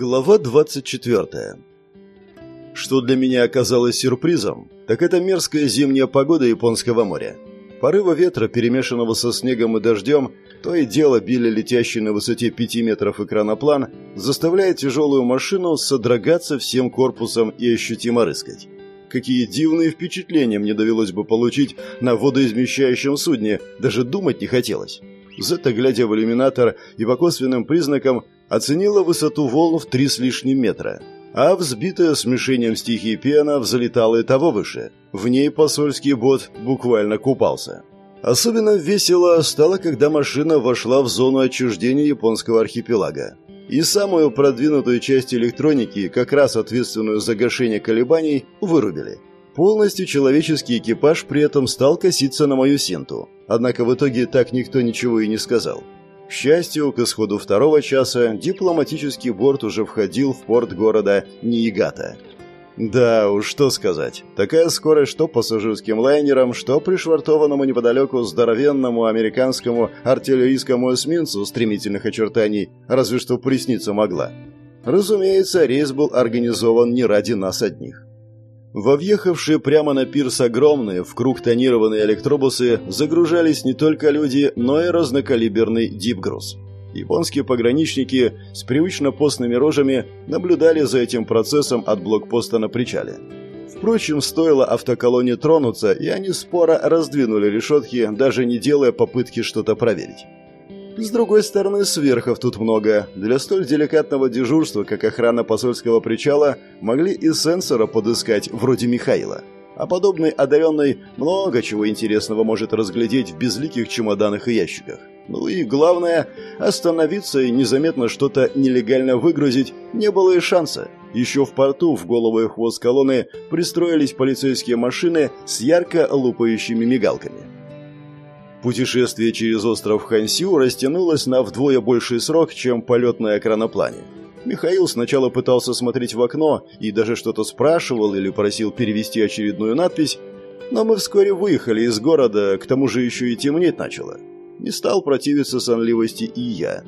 Глава 24. Что для меня оказалось сюрпризом, так это мерзкая зимняя погода японского моря. Порывы ветра, перемешанного со снегом и дождем, то и дело били летящий на высоте 5 метров экраноплан, заставляя тяжелую машину содрогаться всем корпусом и ощутимо рыскать. Какие дивные впечатления мне довелось бы получить на водоизмещающем судне, даже думать не хотелось. Зета, глядя в иллюминатор и по косвенным признакам, оценила высоту волн в три с лишним метра. А взбитая смешением стихии пена взлетала и того выше. В ней посольский бот буквально купался. Особенно весело стало, когда машина вошла в зону отчуждения японского архипелага. И самую продвинутую часть электроники, как раз ответственную за гашение колебаний, вырубили. Полностью человеческий экипаж при этом стал коситься на мою синту. Однако в итоге так никто ничего и не сказал. К счастью, к исходу второго часа дипломатический борт уже входил в порт города Ниигата. Да уж, что сказать. Такая скорость что пассажирским лайнерам, что пришвартованному неподалеку здоровенному американскому артиллерийскому эсминцу стремительных очертаний, разве что присниться могла. Разумеется, рейс был организован не ради нас одних. Во въехавшие прямо на пирс огромные, в круг тонированные электробусы загружались не только люди, но и разнокалиберный дипгруз. Японские пограничники с привычно постными рожами наблюдали за этим процессом от блокпоста на причале. Впрочем, стоило автоколонне тронуться, и они споро раздвинули решетки, даже не делая попытки что-то проверить. С другой стороны, сверхов тут много. Для столь деликатного дежурства, как охрана посольского причала, могли и сенсора подыскать, вроде Михаила. А подобный одаренный много чего интересного может разглядеть в безликих чемоданах и ящиках. Ну и главное, остановиться и незаметно что-то нелегально выгрузить не было и шанса. Еще в порту в голову и хвост колонны пристроились полицейские машины с ярко лупающими мигалками. Путешествие через остров Хансю растянулось на вдвое больший срок, чем полет на экраноплане. Михаил сначала пытался смотреть в окно и даже что-то спрашивал или просил перевести очередную надпись, но мы вскоре выехали из города, к тому же еще и темнеть начало. Не стал противиться сонливости и я.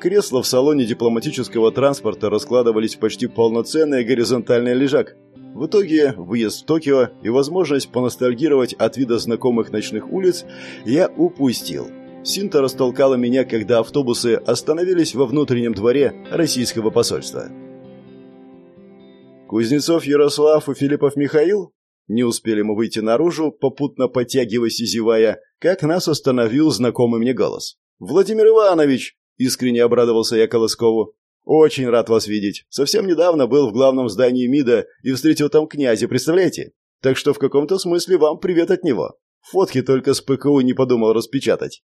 Кресла в салоне дипломатического транспорта раскладывались в почти полноценный горизонтальный лежак, в итоге выезд в Токио и возможность поностальгировать от вида знакомых ночных улиц я упустил. Синта растолкала меня, когда автобусы остановились во внутреннем дворе российского посольства. Кузнецов Ярослав и Филиппов Михаил? Не успели мы выйти наружу, попутно подтягиваясь и зевая, как нас остановил знакомый мне голос. «Владимир Иванович!» – искренне обрадовался я Колоскову. «Очень рад вас видеть. Совсем недавно был в главном здании МИДа и встретил там князя, представляете? Так что в каком-то смысле вам привет от него. Фотки только с ПКУ не подумал распечатать».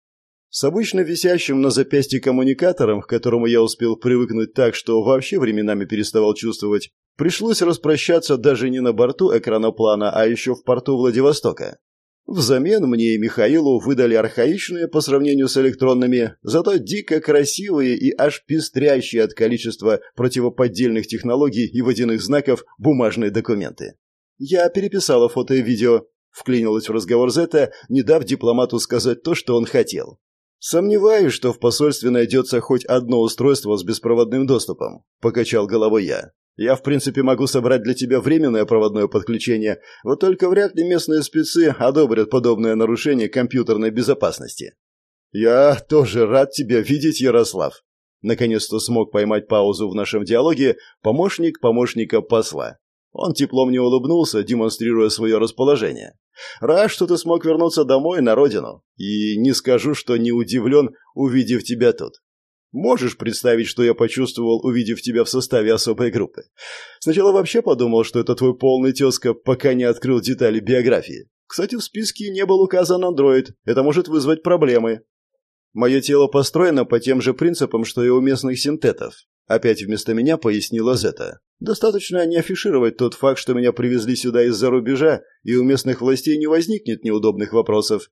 С обычно висящим на запястье коммуникатором, к которому я успел привыкнуть так, что вообще временами переставал чувствовать, пришлось распрощаться даже не на борту экраноплана, а еще в порту Владивостока. Взамен мне и Михаилу выдали архаичные по сравнению с электронными, зато дико красивые и аж пестрящие от количества противоподдельных технологий и водяных знаков бумажные документы. Я переписала фото и видео, вклинилась в разговор Зета, не дав дипломату сказать то, что он хотел. Сомневаюсь, что в посольстве найдется хоть одно устройство с беспроводным доступом, покачал головой я. Я, в принципе, могу собрать для тебя временное проводное подключение, вот только вряд ли местные спецы одобрят подобное нарушение компьютерной безопасности. Я тоже рад тебя видеть, Ярослав. Наконец-то смог поймать паузу в нашем диалоге помощник помощника посла. Он теплом не улыбнулся, демонстрируя свое расположение. Рад, что ты смог вернуться домой на родину. И не скажу, что не удивлен, увидев тебя тут. Можешь представить, что я почувствовал, увидев тебя в составе особой группы? Сначала вообще подумал, что это твой полный тезка, пока не открыл детали биографии. Кстати, в списке не был указан андроид. Это может вызвать проблемы. Мое тело построено по тем же принципам, что и у местных синтетов. Опять вместо меня пояснила Зета. Достаточно не афишировать тот факт, что меня привезли сюда из-за рубежа, и у местных властей не возникнет неудобных вопросов.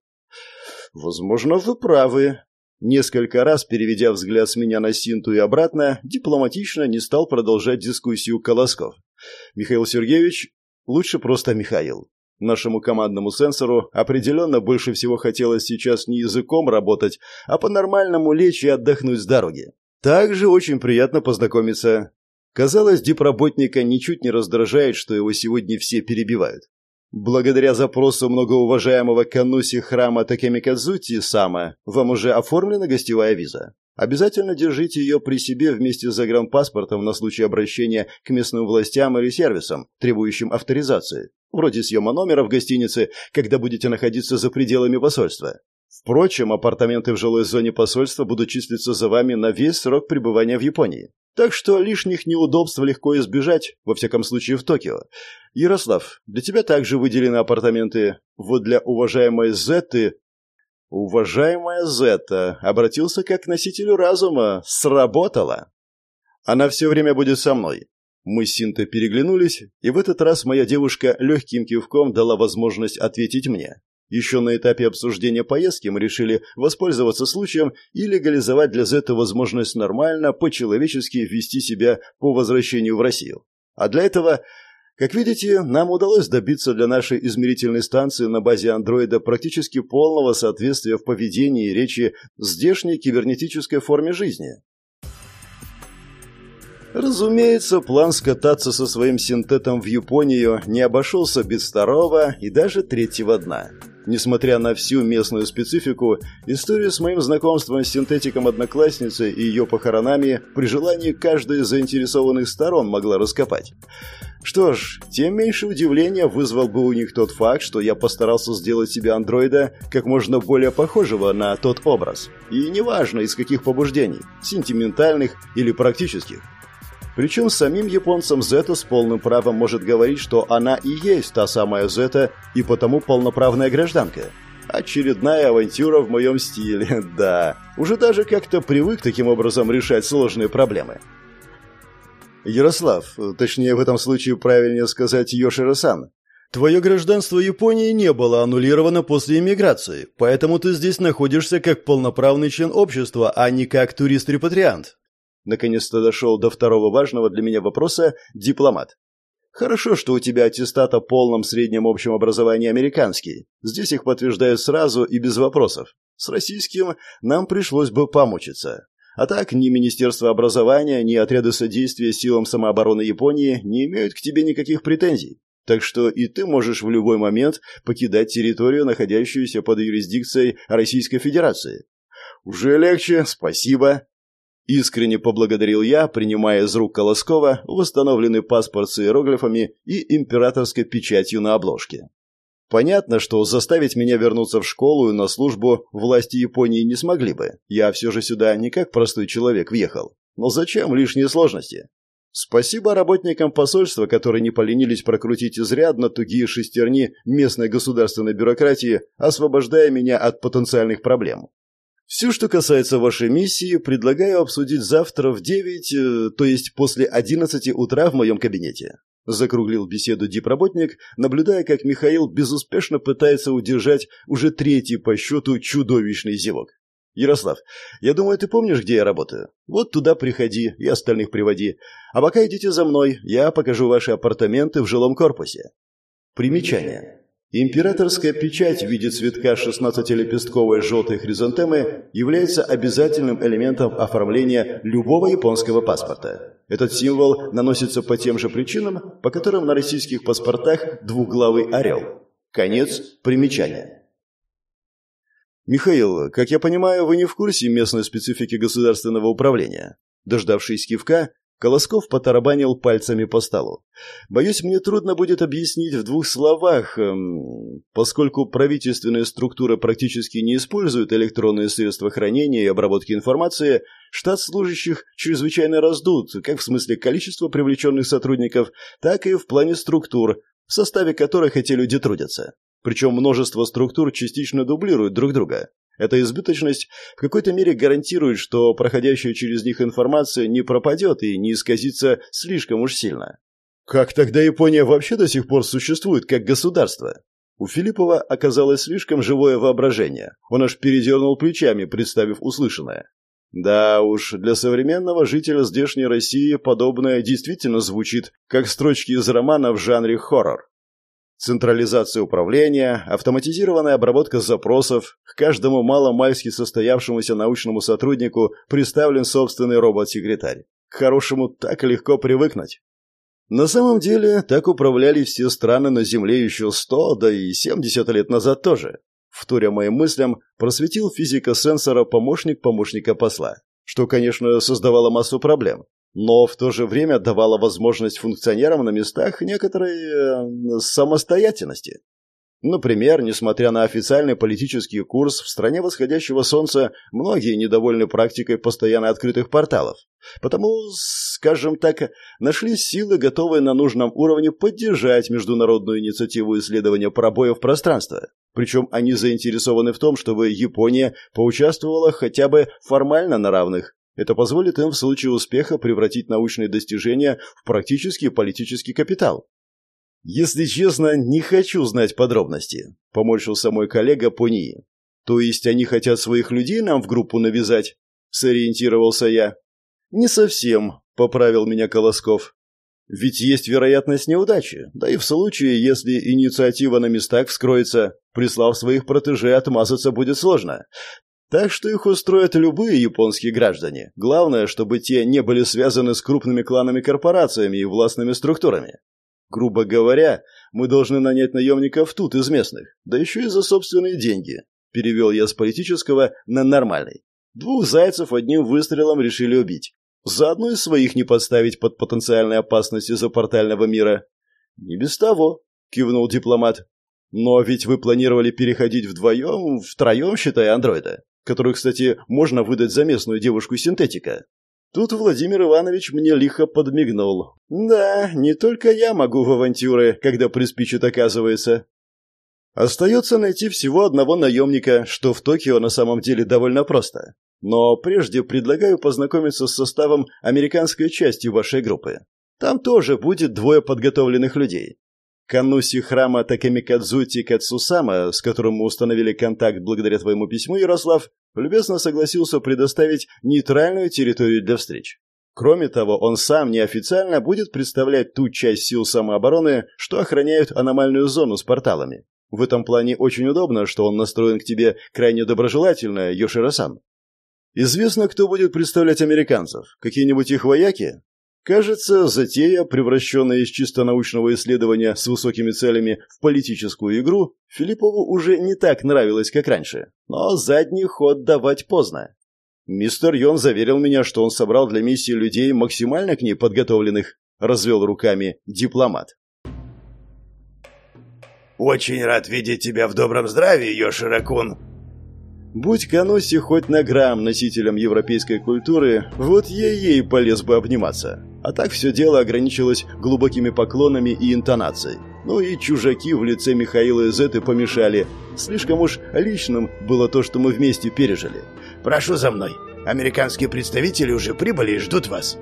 Возможно, вы правы, Несколько раз, переведя взгляд с меня на Синту и обратно, дипломатично не стал продолжать дискуссию Колосков. Михаил Сергеевич, лучше просто Михаил. Нашему командному сенсору определенно больше всего хотелось сейчас не языком работать, а по-нормальному лечь и отдохнуть с дороги. Также очень приятно познакомиться. Казалось, дипработника ничуть не раздражает, что его сегодня все перебивают. Благодаря запросу многоуважаемого Кануси храма Такемикадзути Сама вам уже оформлена гостевая виза. Обязательно держите ее при себе вместе с загранпаспортом на случай обращения к местным властям или сервисам, требующим авторизации, вроде съема номера в гостинице, когда будете находиться за пределами посольства. Впрочем, апартаменты в жилой зоне посольства будут числиться за вами на весь срок пребывания в Японии. Так что лишних неудобств легко избежать, во всяком случае в Токио. Ярослав, для тебя также выделены апартаменты. Вот для уважаемой Зетты... Уважаемая Зетта обратился как к носителю разума. Сработало. Она все время будет со мной. Мы с Синтой переглянулись, и в этот раз моя девушка легким кивком дала возможность ответить мне. Еще на этапе обсуждения поездки мы решили воспользоваться случаем и легализовать для Зета возможность нормально, по-человечески вести себя по возвращению в Россию. А для этого, как видите, нам удалось добиться для нашей измерительной станции на базе андроида практически полного соответствия в поведении и речи здешней кибернетической форме жизни. Разумеется, план скататься со своим синтетом в Японию не обошелся без второго и даже третьего дна. Несмотря на всю местную специфику, историю с моим знакомством с синтетиком одноклассницы и ее похоронами при желании каждая из заинтересованных сторон могла раскопать. Что ж, тем меньше удивления вызвал бы у них тот факт, что я постарался сделать себе андроида как можно более похожего на тот образ. И неважно, из каких побуждений – сентиментальных или практических. Причем самим японцам Зета с полным правом может говорить, что она и есть та самая Зета и потому полноправная гражданка. Очередная авантюра в моем стиле, да. Уже даже как-то привык таким образом решать сложные проблемы. Ярослав, точнее в этом случае правильнее сказать Йоширо-сан, Твое гражданство Японии не было аннулировано после иммиграции, поэтому ты здесь находишься как полноправный член общества, а не как турист-репатриант. Наконец-то дошел до второго важного для меня вопроса дипломат. Хорошо, что у тебя аттестат о полном среднем общем образовании американский. Здесь их подтверждают сразу и без вопросов. С российским нам пришлось бы помучиться. А так, ни Министерство образования, ни отряды содействия силам самообороны Японии не имеют к тебе никаких претензий. Так что и ты можешь в любой момент покидать территорию, находящуюся под юрисдикцией Российской Федерации. Уже легче, спасибо. Искренне поблагодарил я, принимая из рук Колоскова восстановленный паспорт с иероглифами и императорской печатью на обложке. Понятно, что заставить меня вернуться в школу и на службу власти Японии не смогли бы. Я все же сюда не как простой человек въехал. Но зачем лишние сложности? Спасибо работникам посольства, которые не поленились прокрутить изрядно тугие шестерни местной государственной бюрократии, освобождая меня от потенциальных проблем. Все, что касается вашей миссии, предлагаю обсудить завтра в 9, э, то есть после 11 утра в моем кабинете. Закруглил беседу дипработник, наблюдая, как Михаил безуспешно пытается удержать уже третий по счету чудовищный зевок. «Ярослав, я думаю, ты помнишь, где я работаю? Вот туда приходи и остальных приводи. А пока идите за мной, я покажу ваши апартаменты в жилом корпусе». Примечание. Императорская печать в виде цветка 16-лепестковой желтой хризантемы является обязательным элементом оформления любого японского паспорта. Этот символ наносится по тем же причинам, по которым на российских паспортах двуглавый орел. Конец примечания. Михаил, как я понимаю, вы не в курсе местной специфики государственного управления. Дождавшись кивка, Колосков потарабанил пальцами по столу. «Боюсь, мне трудно будет объяснить в двух словах, эм, поскольку правительственные структуры практически не используют электронные средства хранения и обработки информации, штат служащих чрезвычайно раздут, как в смысле количества привлеченных сотрудников, так и в плане структур, в составе которых эти люди трудятся. Причем множество структур частично дублируют друг друга. Эта избыточность в какой-то мере гарантирует, что проходящая через них информация не пропадет и не исказится слишком уж сильно. Как тогда Япония вообще до сих пор существует как государство? У Филиппова оказалось слишком живое воображение. Он аж передернул плечами, представив услышанное. Да уж, для современного жителя здешней России подобное действительно звучит, как строчки из романа в жанре хоррор. Централизация управления, автоматизированная обработка запросов, к каждому маломальски состоявшемуся научному сотруднику представлен собственный робот-секретарь. к хорошему так легко привыкнуть. На самом деле, так управляли все страны на Земле еще сто, да и семьдесят лет назад тоже. Вторя моим мыслям, просветил физика сенсора помощник помощника посла, что, конечно, создавало массу проблем, но в то же время давало возможность функционерам на местах некоторой э, самостоятельности. Например, несмотря на официальный политический курс, в стране восходящего солнца многие недовольны практикой постоянно открытых порталов. Потому, скажем так, нашлись силы, готовые на нужном уровне поддержать международную инициативу исследования пробоев пространства. Причем они заинтересованы в том, чтобы Япония поучаствовала хотя бы формально на равных. Это позволит им в случае успеха превратить научные достижения в практический политический капитал. «Если честно, не хочу знать подробности», — поморщился мой коллега по. «То есть они хотят своих людей нам в группу навязать?» — сориентировался я. «Не совсем», — поправил меня Колосков. «Ведь есть вероятность неудачи, да и в случае, если инициатива на местах вскроется, прислав своих протеже, отмазаться будет сложно. Так что их устроят любые японские граждане. Главное, чтобы те не были связаны с крупными кланами-корпорациями и властными структурами. Грубо говоря, мы должны нанять наемников тут из местных, да еще и за собственные деньги. Перевел я с политического на нормальный. Двух зайцев одним выстрелом решили убить. Заодно и своих не подставить под потенциальной опасностью за портального мира. Не без того, кивнул дипломат. Но ведь вы планировали переходить вдвоем, втроем, считая андроида, которую, кстати, можно выдать за местную девушку-синтетика. Тут Владимир Иванович мне лихо подмигнул. Да, не только я могу в авантюры, когда приспичит оказывается. Остается найти всего одного наемника, что в Токио на самом деле довольно просто. Но прежде предлагаю познакомиться с составом американской части вашей группы. Там тоже будет двое подготовленных людей. Кануси храма Такамикадзути Кацусама, с которым мы установили контакт благодаря твоему письму, Ярослав, любезно согласился предоставить нейтральную территорию для встреч. Кроме того, он сам неофициально будет представлять ту часть сил самообороны, что охраняют аномальную зону с порталами. В этом плане очень удобно, что он настроен к тебе крайне доброжелательно, Йоширо-сан. Известно, кто будет представлять американцев? Какие-нибудь их вояки? Кажется, затея, превращенная из чисто научного исследования с высокими целями в политическую игру, Филиппову уже не так нравилась, как раньше. Но задний ход давать поздно. Мистер Йон заверил меня, что он собрал для миссии людей максимально к ней подготовленных, развел руками дипломат. «Очень рад видеть тебя в добром здравии, Йоширакун», Будь Каноси хоть на грамм носителем европейской культуры, вот ей-ей полез бы обниматься. А так все дело ограничилось глубокими поклонами и интонацией. Ну и чужаки в лице Михаила и Зеты помешали. Слишком уж личным было то, что мы вместе пережили. «Прошу за мной. Американские представители уже прибыли и ждут вас».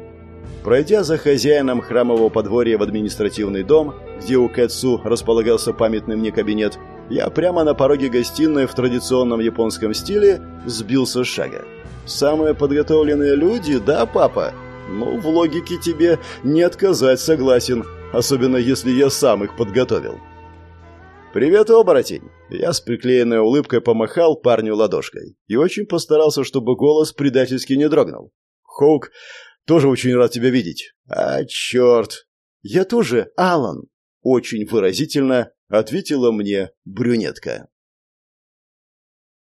Пройдя за хозяином храмового подворья в административный дом, где у Кэтсу располагался памятный мне кабинет, я прямо на пороге гостиной в традиционном японском стиле сбился с шага. «Самые подготовленные люди, да, папа? Ну, в логике тебе не отказать согласен, особенно если я сам их подготовил». «Привет, оборотень!» Я с приклеенной улыбкой помахал парню ладошкой и очень постарался, чтобы голос предательски не дрогнул. «Хоук, тоже очень рад тебя видеть». «А, черт!» «Я тоже, Алан!» Очень выразительно ответила мне брюнетка.